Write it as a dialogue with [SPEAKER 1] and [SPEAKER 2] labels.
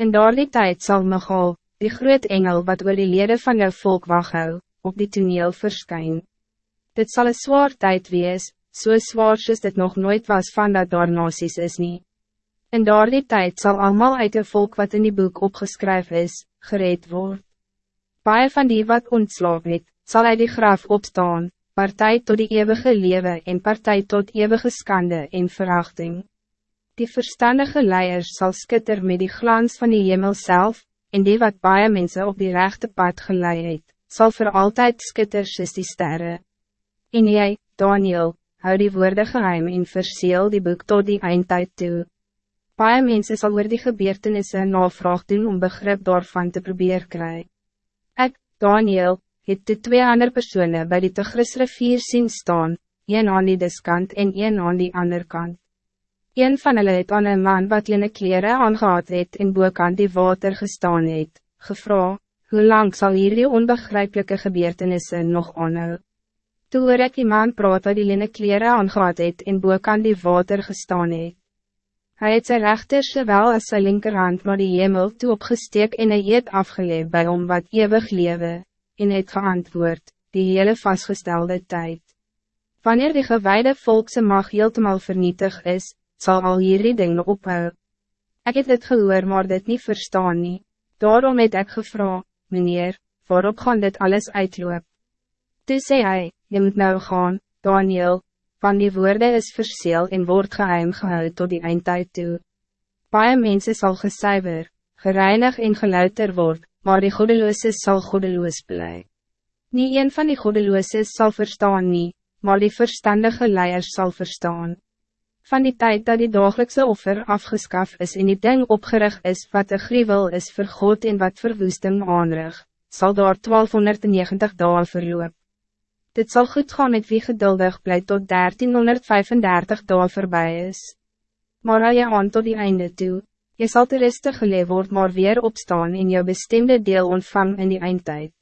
[SPEAKER 1] In daardie tijd zal Michal, die groot engel wat oor die lede van jou volk waghou, op die toneel verskyn. Dit zal een zwaar tijd wees, so zwaar soos dit nog nooit was van dat daar nasies is nie. In daardie tijd zal allemaal uit de volk wat in die boek opgeskryf is, gereed worden. Baie van die wat ontslaap het, sal uit die graf opstaan, partij tot die eeuwige leven en partij tot eeuwige skande en verachting. Die verstandige leiers zal skitter met die glans van die hemel zelf, en die wat baie mensen op die rechte pad geleid het, sal voor altijd skitter soos die sterre. En jy, Daniel, hou die woorde geheim en verseel die boek tot die eindtijd toe. Baie mense sal oor die gebeurtenisse navraag doen om begrip daarvan te probeer kry. Ek, Daniel, het de twee andere personen bij die Tigris rivier zien staan, een aan die diskant en een aan die ander kant. Een van hulle het aan een man wat jene kleren aangehad het en boekant die water gestaan het, gevra, hoe lang zal hierdie onbegrijpelijke gebeurtenissen nog aanhou? Toe hoor ek die man praat wat die jene kleren aangehad het en boekant die water gestaan het. Hij het sy rechter sowel as sy linkerhand maar die hemel toe opgesteek en hy het afgeleid bij om wat eeuwig lewe, en het geantwoord, die hele vastgestelde tijd. Wanneer die gewijde volkse mag heeltemal vernietig is, zal al hierdie dinge ophou. Ik heb dit gehoor maar dit niet verstaan nie. Daarom het ek gevra, meneer, waarop gaan dit alles uitloop? Toe sê hy, je moet nou gaan, Daniel, van die woorden is verseel en word geheim gehou tot die eindtijd toe. Baie mense sal gesuiver, gereinig en geluiter word, maar die godelooses zal godeloos bly. Nie een van die godelooses zal verstaan nie, maar die verstandige leiers zal verstaan. Van die tijd dat die dagelijkse offer afgeskaf is en die ding opgerig is wat een gruwel is vir God en wat verwoesting aanrig, zal daar 1290 dagen verloop. Dit zal goed gaan met wie geduldig blijft tot 1335 dagen voorbij is. Maar hou je aan tot die einde toe, Je zal te rustig geleef word maar weer opstaan en jou bestemde deel ontvang in die eindtijd.